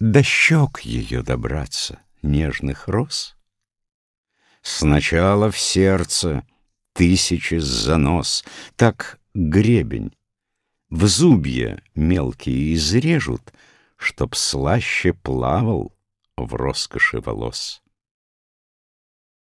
До щек ее добраться, нежных роз? Сначала в сердце тысячи занос, Так гребень в зубья мелкие изрежут, Чтоб слаще плавал в роскоши волос.